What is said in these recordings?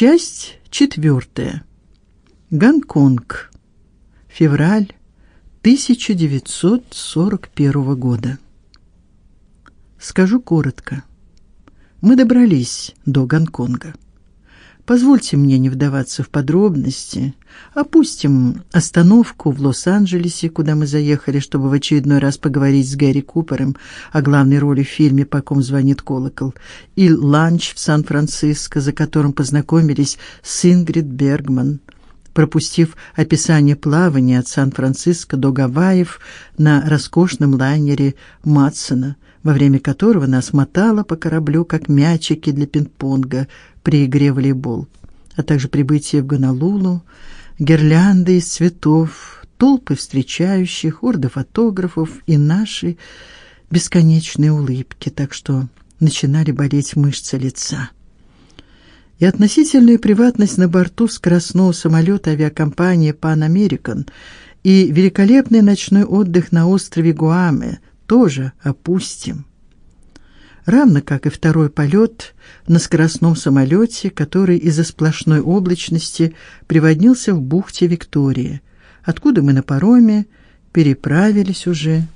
Часть четвертая. Гонконг. Февраль 1941 года. Скажу коротко. Мы добрались до Гонконга. Позвольте мне не вдаваться в подробности. Опустим остановку в Лос-Анджелесе, куда мы заехали, чтобы в очередной раз поговорить с Гэри Купером о главной роли в фильме По ком звонит колокол, и ланч в Сан-Франциско, за которым познакомились с Ингрид Бергман. Пропустив описание плавания от Сан-Франциско до Гавайев на роскошном лайнере Матсона, во время которого нас мотало по кораблю как мячики для пинг-понга при игре в волейбол, а также прибытие в Гонолулу, гирлянды из цветов, толпы встречающих, орды фотографов и наши бесконечные улыбки, так что начинали болеть мышцы лица. И относительная приватность на борту скоростного самолета авиакомпании Pan American и великолепный ночной отдых на острове Гуаме тоже опустим. Равно как и второй полет на скоростном самолете, который из-за сплошной облачности приводнился в бухте Виктория, откуда мы на пароме переправились уже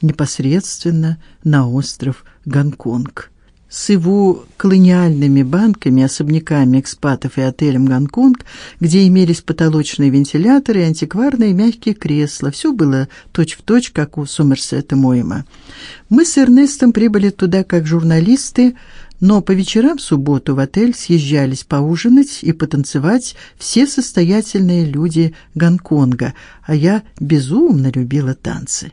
непосредственно на остров Гонконг с его колониальными банками, особняками экспатов и отелем Гонконг, где имелись потолочные вентиляторы и антикварные мягкие кресла. Все было точь-в-точь, точь, как у Сомерсета Моэма. Мы с Эрнестом прибыли туда как журналисты, но по вечерам в субботу в отель съезжались поужинать и потанцевать все состоятельные люди Гонконга, а я безумно любила танцы.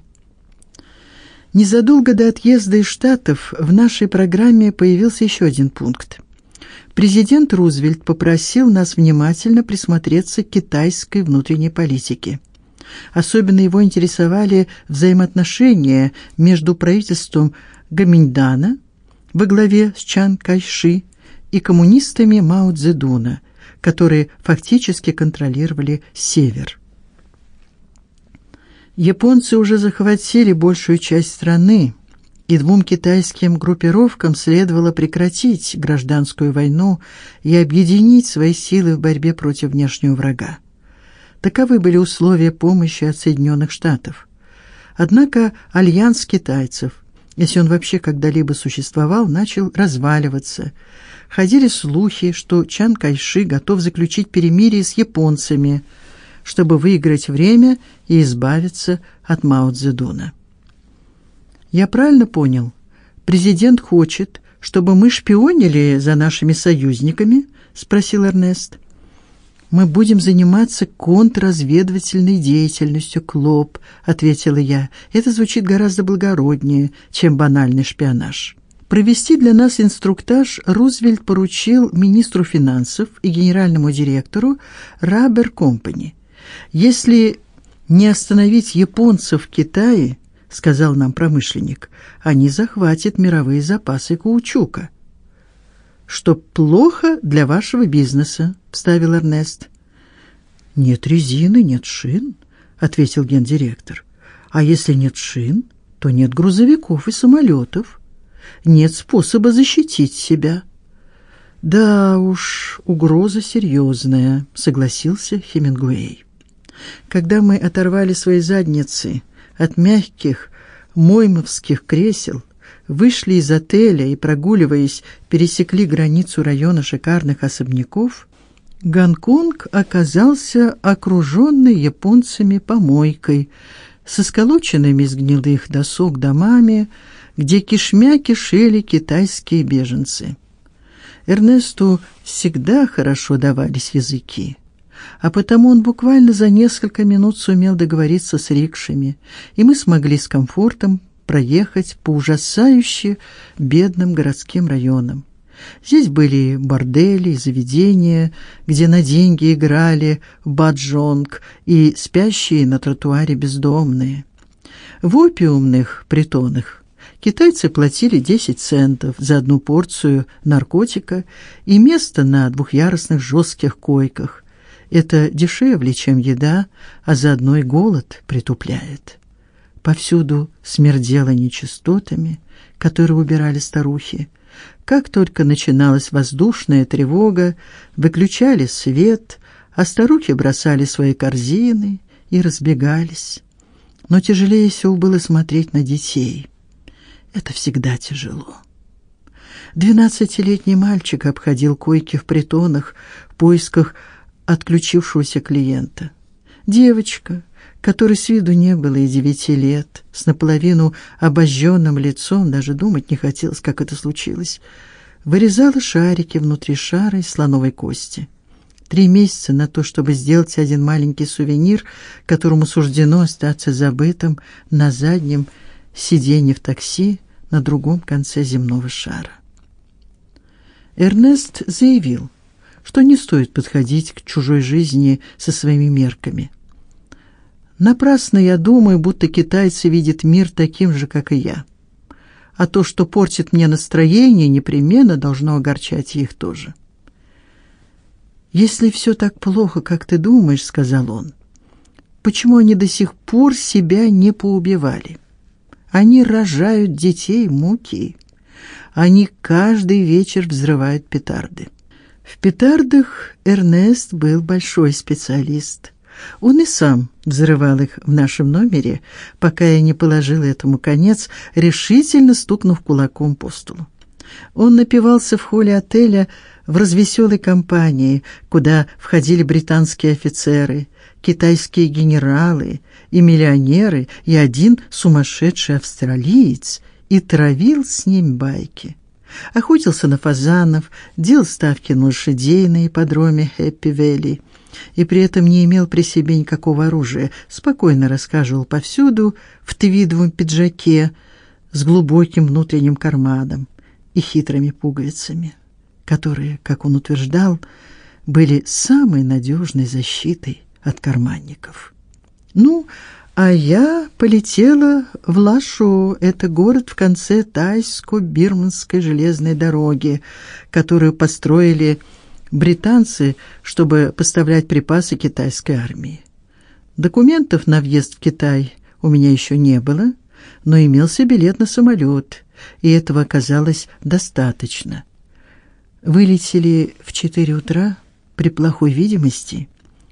Незадолго до отъезда из Штатов в нашей программе появился еще один пункт. Президент Рузвельт попросил нас внимательно присмотреться к китайской внутренней политике. Особенно его интересовали взаимоотношения между правительством Гаминьдана во главе с Чан Кайши и коммунистами Мао Цзэдуна, которые фактически контролировали север. Японцы уже захватили большую часть страны, и двум китайским группировкам следовало прекратить гражданскую войну и объединить свои силы в борьбе против внешнего врага. Таковы были условия помощи от Соединенных Штатов. Однако альянс китайцев, если он вообще когда-либо существовал, начал разваливаться. Ходили слухи, что Чан Кайши готов заключить перемирие с японцами – чтобы выиграть время и избавиться от Мао Цзэдуна. Я правильно понял? Президент хочет, чтобы мы шпионили за нашими союзниками, спросил Эрнест. Мы будем заниматься контрразведывательной деятельностью, Клоп, ответила я. Это звучит гораздо благороднее, чем банальный шпионаж. Провести для нас инструктаж Рузвельт поручил министру финансов и генеральному директору Рабер Компани. Если не остановить японцев в Китае, сказал нам промышленник, они захватят мировые запасы каучука. Что плохо для вашего бизнеса, вставил Эрнест. Нет резины, нет шин, ответил гендиректор. А если нет шин, то нет грузовиков и самолетов. Нет способа защитить себя. Да уж, угроза серьезная, согласился Хемингуэй. Когда мы оторвали свои задницы от мягких моймовских кресел, вышли из отеля и прогуливаясь, пересекли границу района шикарных особняков, Гонконг оказался окруженный японцами помойкой, со сколоченными из гнилых досок домами, где кишмя кишели китайские беженцы. Эрнесту всегда хорошо давались языки а потому он буквально за несколько минут сумел договориться с рикшами, и мы смогли с комфортом проехать по ужасающе бедным городским районам. Здесь были бордели заведения, где на деньги играли баджонг и спящие на тротуаре бездомные. В опиумных притонах китайцы платили 10 центов за одну порцию наркотика и место на двухъярусных жестких койках. Это дешевле, чем еда, а заодно и голод притупляет. Повсюду смердело нечистотами, которые убирали старухи. Как только начиналась воздушная тревога, выключали свет, а старухи бросали свои корзины и разбегались. Но тяжелее всего было смотреть на детей. Это всегда тяжело. Двенадцатилетний мальчик обходил койки в притонах в поисках отключившегося клиента. Девочка, которой с виду не было и девяти лет, с наполовину обожженным лицом, даже думать не хотелось, как это случилось, вырезала шарики внутри шара из слоновой кости. Три месяца на то, чтобы сделать один маленький сувенир, которому суждено остаться забытым на заднем сиденье в такси на другом конце земного шара. Эрнест заявил, что не стоит подходить к чужой жизни со своими мерками. Напрасно я думаю, будто китайцы видят мир таким же, как и я. А то, что портит мне настроение, непременно должно огорчать их тоже. Если все так плохо, как ты думаешь, сказал он. Почему они до сих пор себя не поубивали? Они рожают детей муки. Они каждый вечер взрывают петарды. В петардах Эрнест был большой специалист. Он и сам взрывал их в нашем номере, пока я не положила этому конец, решительно стукнув кулаком по столу. Он напивался в холле отеля в развеселой компании, куда входили британские офицеры, китайские генералы и миллионеры, и один сумасшедший австралиец, и травил с ним байки. Охотился на фазанов, делал ставки на лошадей на ипподроме Хэппи-Вэлли и при этом не имел при себе никакого оружия, спокойно рассказывал повсюду в твидовом пиджаке с глубоким внутренним карманом и хитрыми пуговицами которые, как он утверждал, были самой надежной защитой от карманников. Ну, а я полетела в Лашо, это город в конце тайско-бирманской железной дороги, которую построили британцы, чтобы поставлять припасы китайской армии. Документов на въезд в Китай у меня еще не было, но имелся билет на самолет, и этого оказалось достаточно. Вылетели в четыре утра при плохой видимости,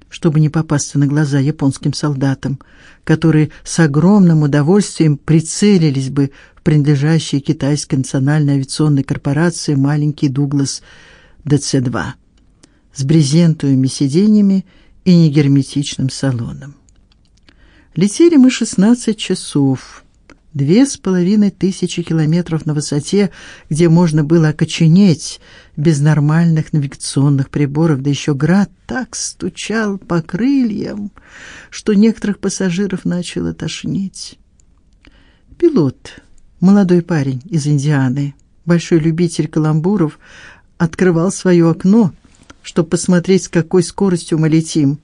чтобы не попасться на глаза японским солдатам, которые с огромным удовольствием прицелились бы в принадлежащий китайской национальной авиационной корпорации маленький Дуглас ДЦ-2 с брезентовыми сиденьями и негерметичным салоном. Летели мы 16 часов две с половиной тысячи километров на высоте, где можно было окоченеть без нормальных навигационных приборов, да еще град так стучал по крыльям, что некоторых пассажиров начало тошнить. Пилот, молодой парень из Индианы, большой любитель каламбуров, открывал свое окно, чтобы посмотреть, с какой скоростью мы летим,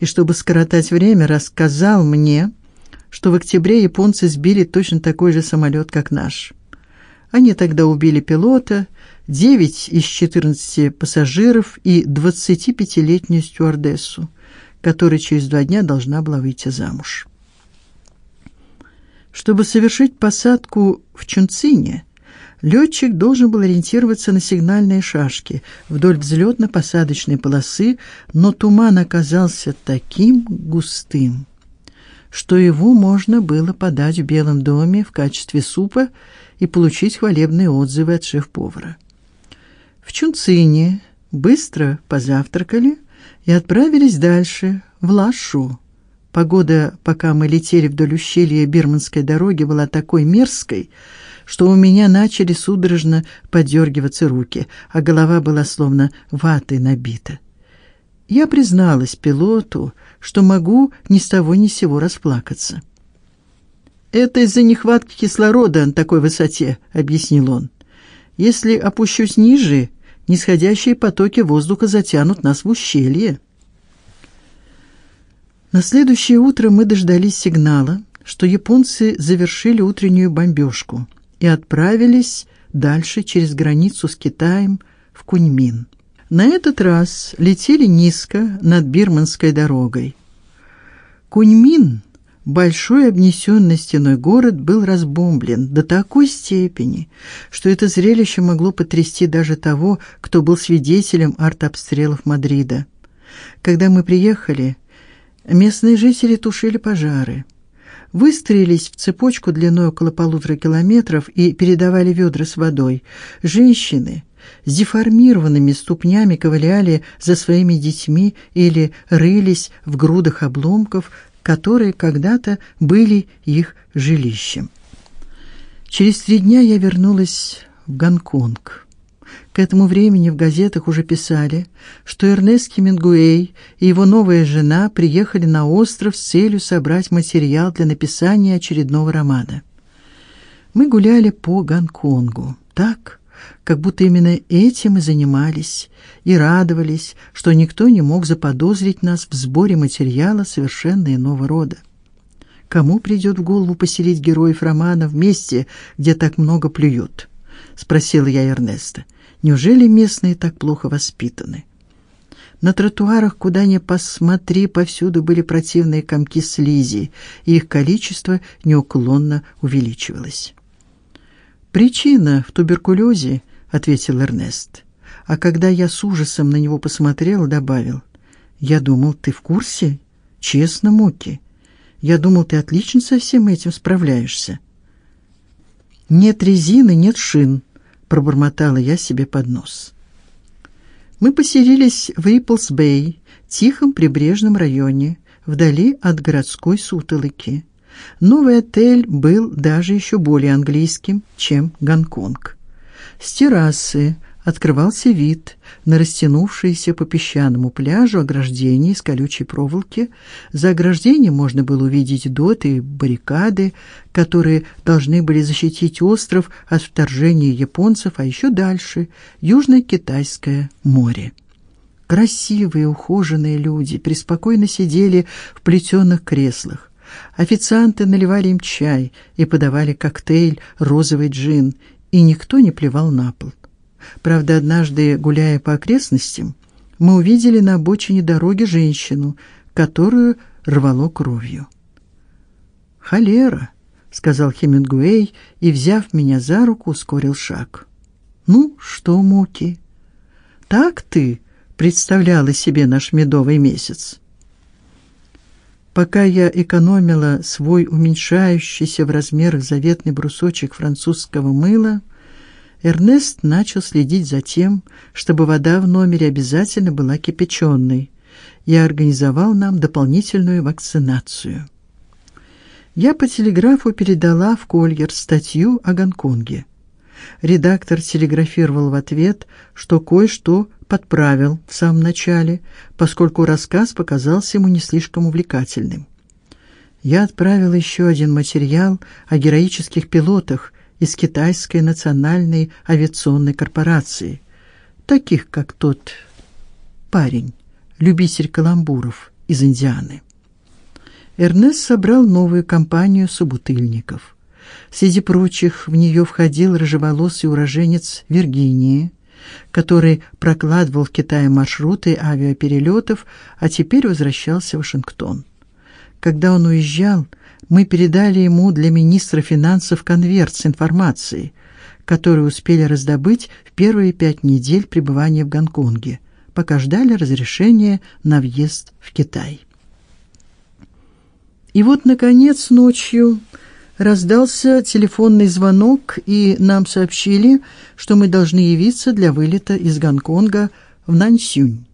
и чтобы скоротать время, рассказал мне, что в октябре японцы сбили точно такой же самолет, как наш. Они тогда убили пилота, 9 из 14 пассажиров и 25-летнюю стюардессу, которая через два дня должна была выйти замуж. Чтобы совершить посадку в Чунцине, летчик должен был ориентироваться на сигнальные шашки вдоль взлетно-посадочной полосы, но туман оказался таким густым, что его можно было подать в Белом доме в качестве супа и получить хвалебные отзывы от шеф-повара. В Чунцине быстро позавтракали и отправились дальше в Лашу. Погода, пока мы летели вдоль ущелья Бирманской дороги, была такой мерзкой, что у меня начали судорожно подергиваться руки, а голова была словно ватой набита. Я призналась пилоту, что могу ни с того ни с сего расплакаться. Это из-за нехватки кислорода на такой высоте, объяснил он. Если опущусь ниже, нисходящие потоки воздуха затянут нас в ущелье. На следующее утро мы дождались сигнала, что японцы завершили утреннюю бомбежку и отправились дальше через границу с Китаем в Куньмин. На этот раз летели низко над Бирманской дорогой. Куньмин Большой обнесенный стеной город был разбомблен до такой степени, что это зрелище могло потрясти даже того, кто был свидетелем артобстрелов Мадрида. Когда мы приехали, местные жители тушили пожары. Выстроились в цепочку длиной около полутора километров и передавали ведра с водой. Женщины с деформированными ступнями ковыляли за своими детьми или рылись в грудах обломков, которые когда-то были их жилищем. Через три дня я вернулась в Гонконг. К этому времени в газетах уже писали, что Эрнест Хемингуэй и его новая жена приехали на остров с целью собрать материал для написания очередного романа. Мы гуляли по Гонконгу, так, как будто именно этим и занимались, и радовались, что никто не мог заподозрить нас в сборе материала совершенно иного рода. Кому придет в голову поселить героев романа в месте, где так много плюют? спросила я Эрнеста. Неужели местные так плохо воспитаны? На тротуарах, куда ни посмотри, повсюду были противные комки слизи, и их количество неуклонно увеличивалось. Причина в туберкулезе, ответил Эрнест. А когда я с ужасом на него посмотрел, добавил: "Я думал, ты в курсе? Честно, Муки. Я думал, ты отлично со всем этим справляешься". Нет резины, нет шин, пробормотала я себе под нос. Мы поселились в Риплс-Бэй, тихом прибрежном районе, вдали от городской сутолоки. Новый отель был даже еще более английским, чем Гонконг. С террасы открывался вид на растянувшееся по песчаному пляжу ограждение из колючей проволоки. За ограждением можно было увидеть доты и баррикады, которые должны были защитить остров от вторжения японцев, а еще дальше южное китайское море. Красивые, ухоженные люди преспокойно сидели в плетеных креслах. Официанты наливали им чай и подавали коктейль розовый джин, и никто не плевал на пол. Правда, однажды, гуляя по окрестностям, мы увидели на обочине дороги женщину, которую рвало кровью. "Холера", сказал Хемингуэй и, взяв меня за руку, ускорил шаг. "Ну, что, Муки? Так ты представляла себе наш медовый месяц?" Пока я экономила свой уменьшающийся в размерах заветный брусочек французского мыла, Эрнест начал следить за тем, чтобы вода в номере обязательно была кипяченой. Я организовал нам дополнительную вакцинацию. Я по телеграфу передала в Кольер статью о Гонконге. Редактор телеграфировал в ответ, что кое-что подправил в самом начале, поскольку рассказ показался ему не слишком увлекательным. Я отправил еще один материал о героических пилотах из китайской национальной авиационной корпорации, таких как тот парень, любитель каламбуров из Индианы. Эрнест собрал новую компанию собутыльников. Среди прочих в нее входил рыжеволосый уроженец Виргинии, который прокладывал в Китае маршруты авиаперелетов, а теперь возвращался в Вашингтон. Когда он уезжал, мы передали ему для министра финансов конверт с информацией, которую успели раздобыть в первые пять недель пребывания в Гонконге, пока ждали разрешения на въезд в Китай. И вот наконец ночью Раздался телефонный звонок, и нам сообщили, что мы должны явиться для вылета из Гонконга в Наньсюнь.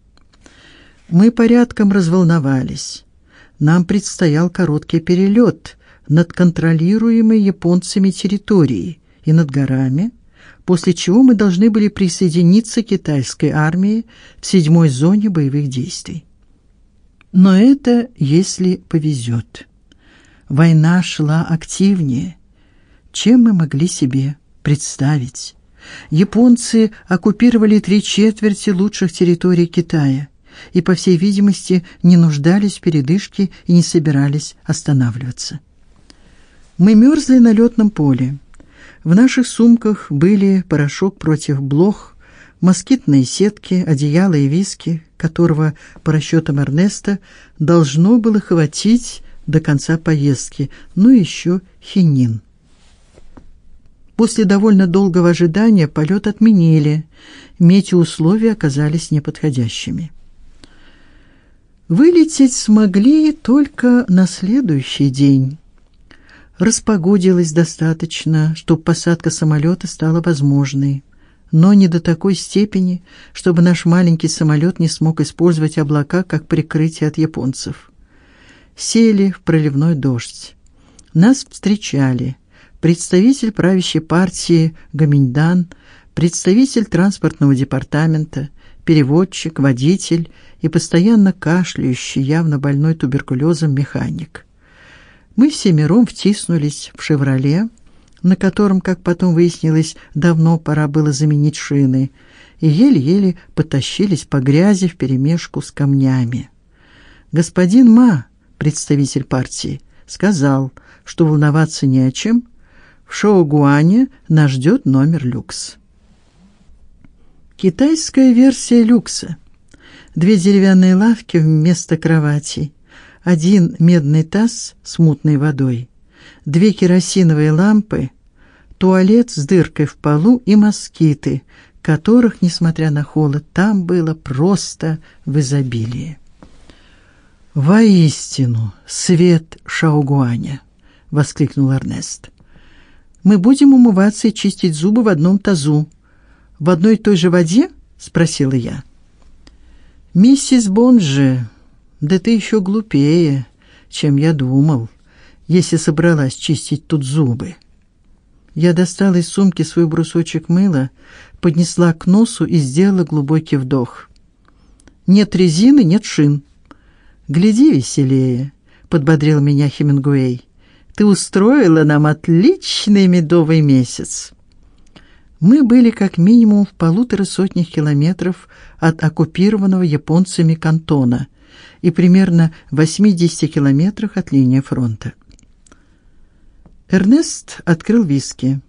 Мы порядком разволновались. Нам предстоял короткий перелет над контролируемой японцами территорией и над горами, после чего мы должны были присоединиться к китайской армии в седьмой зоне боевых действий. Но это если повезет. Война шла активнее, чем мы могли себе представить. Японцы оккупировали три четверти лучших территорий Китая и, по всей видимости, не нуждались в передышке и не собирались останавливаться. Мы мерзли на летном поле. В наших сумках были порошок против блох, москитные сетки, одеяло и виски, которого, по расчетам Эрнеста, должно было хватить до конца поездки, ну и еще хинин. После довольно долгого ожидания полет отменили. Метеоусловия оказались неподходящими. Вылететь смогли только на следующий день. Распогодилось достаточно, чтобы посадка самолета стала возможной, но не до такой степени, чтобы наш маленький самолет не смог использовать облака как прикрытие от японцев. Сели в проливной дождь. Нас встречали представитель правящей партии Гаминьдан, представитель транспортного департамента, переводчик, водитель и постоянно кашляющий, явно больной туберкулезом механик. Мы все миром втиснулись в «Шевроле», на котором, как потом выяснилось, давно пора было заменить шины, и еле-еле потащились по грязи вперемешку с камнями. Господин Ма, представитель партии, сказал, что волноваться не о чем. В Шоугуане нас ждет номер люкс. Китайская версия люкса. Две деревянные лавки вместо кроватей, один медный таз с мутной водой, две керосиновые лампы, туалет с дыркой в полу и москиты, которых, несмотря на холод, там было просто в изобилии. Воистину, свет Шаогуаня, воскликнул Эрнест. Мы будем умываться и чистить зубы в одном тазу. В одной и той же воде? спросила я. Миссис Бонже, да ты еще глупее, чем я думал, если собралась чистить тут зубы. Я достала из сумки свой брусочек мыла, поднесла к носу и сделала глубокий вдох. Нет резины, нет шин. Гляди веселее, подбодрил меня Хемингуэй. Ты устроила нам отличный медовый месяц. Мы были как минимум в полутора сотнях километров от оккупированного японцами кантона и примерно в 80 километрах от линии фронта. Эрнест открыл виски,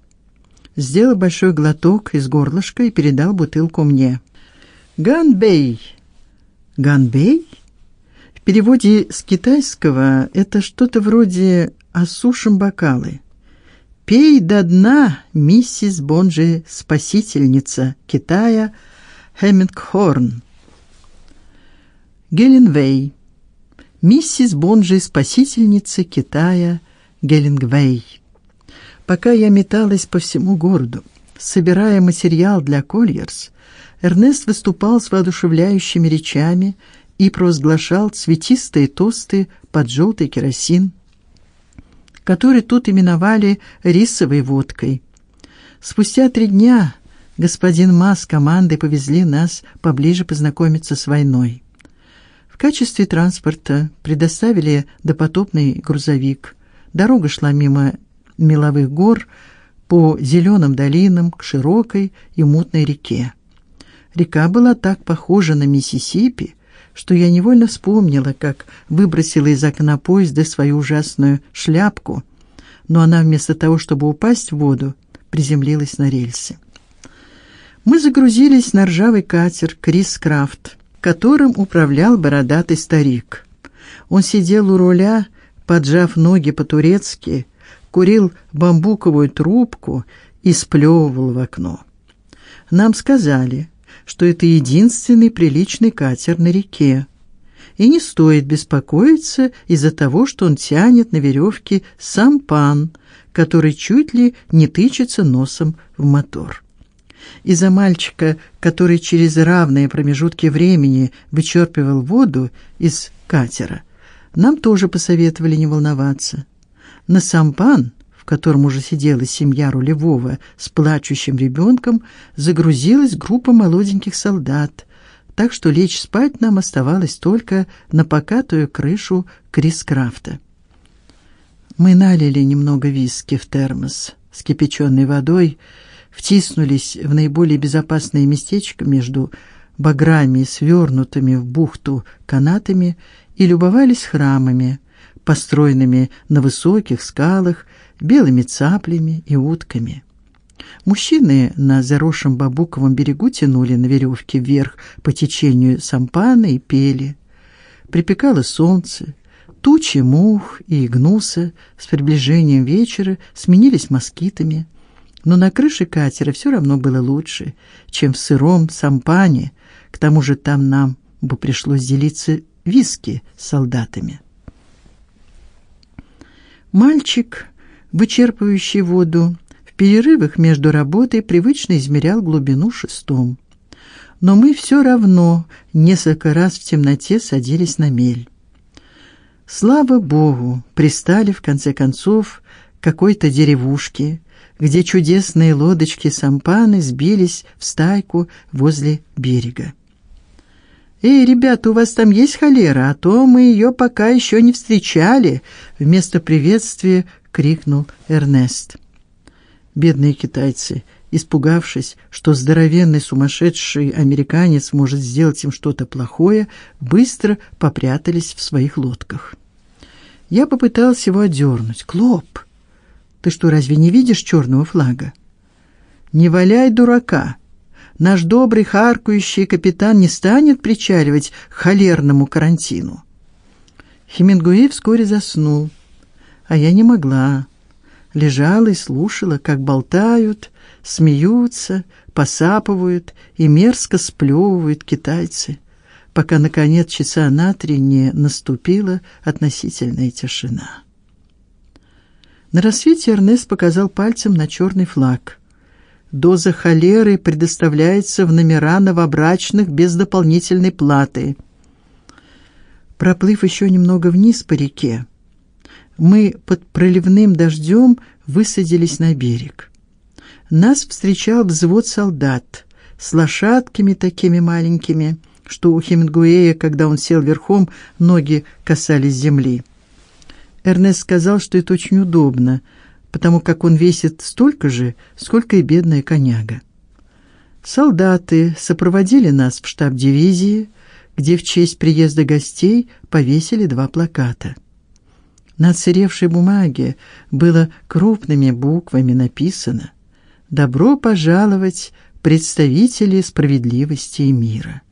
сделал большой глоток из горлышка и передал бутылку мне. Ганбей. Ганбей? В переводе с китайского это что-то вроде осушим бокалы. Пей до дна, миссис Бонжи, спасительница Китая Хемингхорн. Геленвей. Миссис Бонжи, спасительница Китая Геленгвей. Пока я металась по всему городу, собирая материал для Кольерс, Эрнест выступал с воодушевляющими речами и провозглашал цветистые тосты под желтый керосин который тут именовали рисовой водкой. Спустя три дня господин Ма с командой повезли нас поближе познакомиться с войной. В качестве транспорта предоставили допотопный грузовик. Дорога шла мимо меловых гор по зеленым долинам к широкой и мутной реке. Река была так похожа на Миссисипи, что я невольно вспомнила, как выбросила из окна поезда свою ужасную шляпку, но она вместо того, чтобы упасть в воду, приземлилась на рельсы. Мы загрузились на ржавый катер Крис Крафт, которым управлял бородатый старик. Он сидел у руля, поджав ноги по-турецки, курил бамбуковую трубку и сплевывал в окно. Нам сказали, что это единственный приличный катер на реке. И не стоит беспокоиться из-за того, что он тянет на веревке сампан, который чуть ли не тычется носом в мотор. Из-за мальчика, который через равные промежутки времени вычерпывал воду из катера, нам тоже посоветовали не волноваться. На сампан в котором уже сидела семья рулевого с плачущим ребенком, загрузилась группа молоденьких солдат, так что лечь спать нам оставалось только на покатую крышу Крискрафта. Мы налили немного виски в термос с кипяченой водой, втиснулись в наиболее безопасное местечко между баграми, свернутыми в бухту канатами, и любовались храмами, построенными на высоких скалах белыми цаплями и утками. Мужчины на заросшем бамбуковом берегу тянули на веревке вверх по течению сампаны и пели. Припекало солнце, Тучи мух и гнуса с приближением вечера сменились москитами, но на крыше катера все равно было лучше, чем в сыром сампане. К тому же там нам бы пришлось делиться виски с солдатами. Мальчик, вычерпывающий воду, в перерывах между работой привычно измерял глубину шестом. Но мы все равно несколько раз в темноте садились на мель. Слава богу, пристали в конце концов к какой-то деревушке, где чудесные лодочки сампаны сбились в стайку возле берега. Эй, ребята, у вас там есть холера, а то мы ее пока еще не встречали, вместо приветствия крикнул Эрнест. Бедные китайцы, испугавшись, что здоровенный сумасшедший американец может сделать им что-то плохое, быстро попрятались в своих лодках. Я попытался его одернуть. Клоп, ты что, разве не видишь черного флага? Не валяй дурака наш добрый харкающий капитан не станет причаливать к холерному карантину. Хемингуэй вскоре заснул, а я не могла. Лежала и слушала, как болтают, смеются, посапывают и мерзко сплевывают китайцы, пока наконец часа на три не наступила относительная тишина. На рассвете Эрнест показал пальцем на черный флаг доза холеры предоставляется в номера новобрачных без дополнительной платы. Проплыв еще немного вниз по реке, мы под проливным дождем высадились на берег. Нас встречал взвод солдат с лошадками такими маленькими, что у Хемингуэя, когда он сел верхом, ноги касались земли. Эрнест сказал, что это очень удобно потому как он весит столько же, сколько и бедная коняга. Солдаты сопроводили нас в штаб дивизии, где в честь приезда гостей повесили два плаката. На отсыревшей бумаге было крупными буквами написано: "Добро пожаловать, представители справедливости и мира".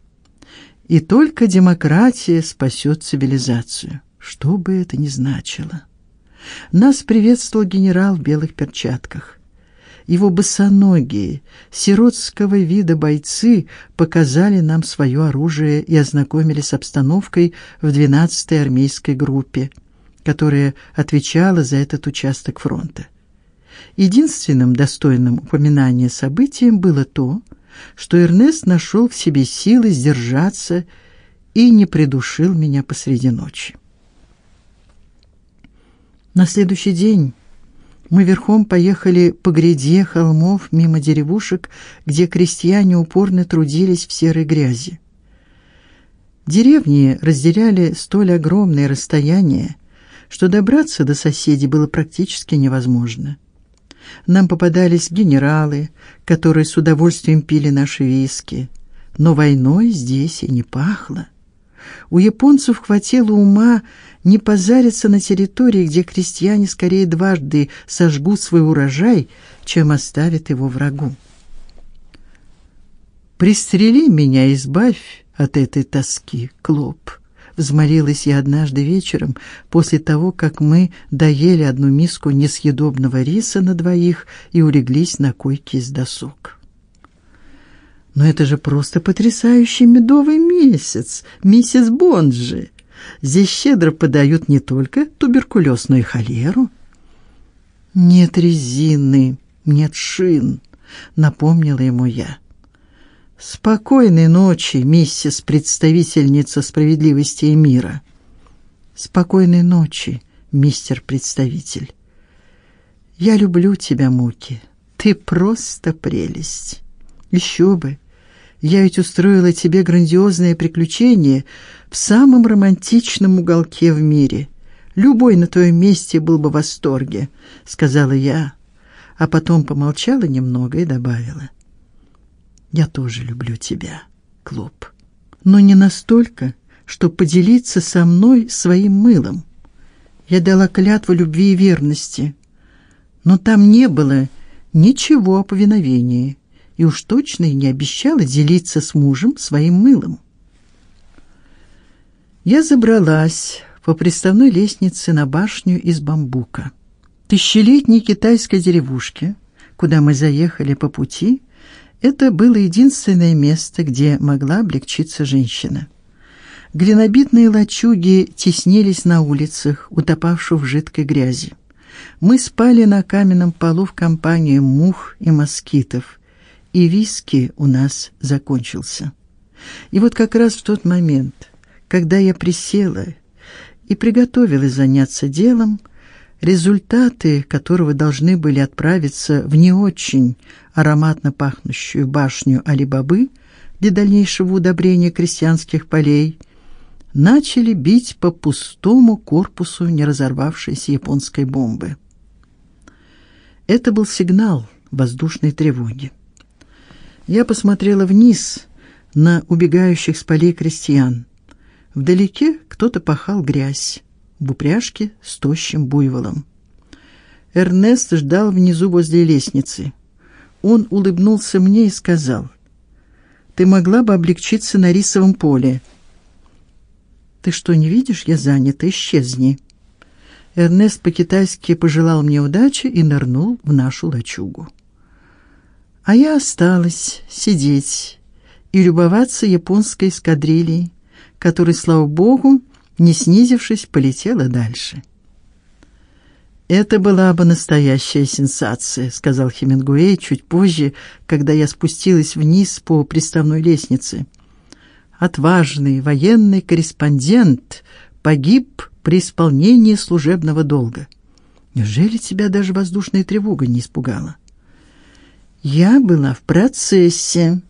И только демократия спасет цивилизацию, что бы это ни значило. Нас приветствовал генерал в белых перчатках. Его босоногие, сиротского вида бойцы показали нам свое оружие и ознакомили с обстановкой в 12-й армейской группе, которая отвечала за этот участок фронта. Единственным достойным упоминания событием было то, что Эрнест нашел в себе силы сдержаться и не придушил меня посреди ночи. На следующий день мы верхом поехали по гряде холмов мимо деревушек, где крестьяне упорно трудились в серой грязи. Деревни разделяли столь огромное расстояние, что добраться до соседей было практически невозможно. Нам попадались генералы, которые с удовольствием пили наши виски, но войной здесь и не пахло. У японцев хватило ума не позариться на территории, где крестьяне скорее дважды сожгут свой урожай, чем оставят его врагу. Пристрели меня, избавь от этой тоски, Клоп. Взмолилась я однажды вечером после того, как мы доели одну миску несъедобного риса на двоих и улеглись на койке из досок. Но это же просто потрясающий медовый месяц, месяц Бонджи. Здесь щедро подают не только туберкулез, но и холеру. Нет резины, нет шин, напомнила ему я. Спокойной ночи, миссис представительница справедливости и мира. Спокойной ночи, мистер представитель. Я люблю тебя, Муки. Ты просто прелесть. Еще бы. Я ведь устроила тебе грандиозное приключение в самом романтичном уголке в мире. Любой на твоем месте был бы в восторге, сказала я, а потом помолчала немного и добавила: Я тоже люблю тебя, Клоп. Но не настолько, чтобы поделиться со мной своим мылом. Я дала клятву любви и верности, но там не было ничего о повиновении и уж точно и не обещала делиться с мужем своим мылом. Я забралась по приставной лестнице на башню из бамбука. Тысячелетней китайской деревушке, куда мы заехали по пути, это было единственное место, где могла облегчиться женщина. Глинобитные лачуги теснились на улицах, утопавших в жидкой грязи. Мы спали на каменном полу в компании мух и москитов, и виски у нас закончился. И вот как раз в тот момент, когда я присела и приготовилась заняться делом, результаты которого должны были отправиться в не очень ароматно пахнущую башню Али-Бабы для дальнейшего удобрения крестьянских полей, начали бить по пустому корпусу не разорвавшейся японской бомбы. Это был сигнал воздушной тревоги. Я посмотрела вниз на убегающих с полей крестьян. Вдалеке кто-то пахал грязь в упряжке с тощим буйволом. Эрнест ждал внизу возле лестницы. Он улыбнулся мне и сказал: "Ты могла бы облегчиться на рисовом поле. Ты что, не видишь, я занята, исчезни". Эрнест по-китайски пожелал мне удачи и нырнул в нашу лачугу. А я осталась сидеть и любоваться японской эскадрильей, которая, слава богу, не снизившись, полетела дальше. Это была бы настоящая сенсация, сказал Хемингуэй чуть позже, когда я спустилась вниз по приставной лестнице. Отважный военный корреспондент погиб при исполнении служебного долга. Неужели тебя даже воздушная тревога не испугала? Я была в процессе,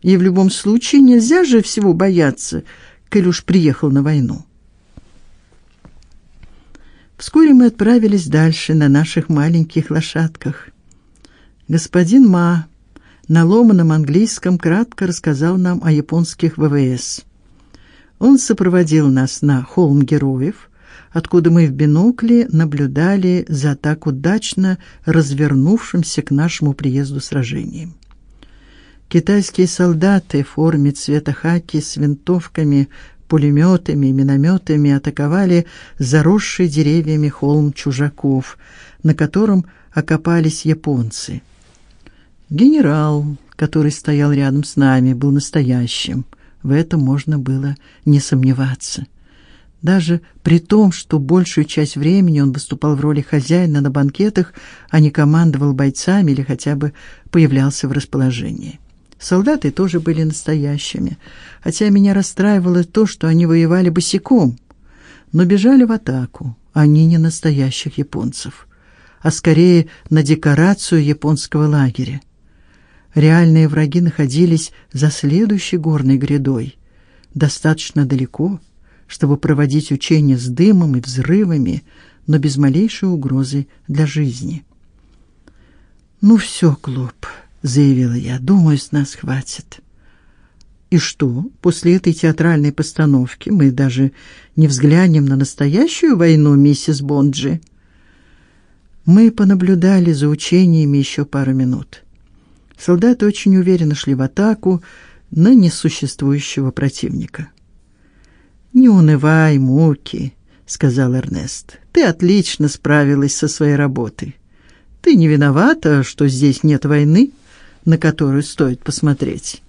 и в любом случае нельзя же всего бояться, коль уж приехал на войну. Вскоре мы отправились дальше на наших маленьких лошадках. Господин Ма на ломаном английском кратко рассказал нам о японских ВВС. Он сопроводил нас на холм героев, откуда мы в бинокле наблюдали за так удачно развернувшимся к нашему приезду сражением. Китайские солдаты в форме цвета хаки с винтовками пулеметами минометами атаковали заросший деревьями холм чужаков, на котором окопались японцы. Генерал, который стоял рядом с нами, был настоящим. В этом можно было не сомневаться. Даже при том, что большую часть времени он выступал в роли хозяина на банкетах, а не командовал бойцами или хотя бы появлялся в расположении. Солдаты тоже были настоящими, хотя меня расстраивало то, что они воевали босиком, но бежали в атаку. Они не настоящих японцев, а скорее на декорацию японского лагеря. Реальные враги находились за следующей горной грядой, достаточно далеко, чтобы проводить учения с дымом и взрывами, но без малейшей угрозы для жизни. Ну все, клуб заявила я. Думаю, с нас хватит. И что? После этой театральной постановки мы даже не взглянем на настоящую войну, миссис Бонджи. Мы понаблюдали за учениями еще пару минут. Солдаты очень уверенно шли в атаку на несуществующего противника. Не унывай, Муки, сказал Эрнест. Ты отлично справилась со своей работой. Ты не виновата, что здесь нет войны на которую стоит посмотреть.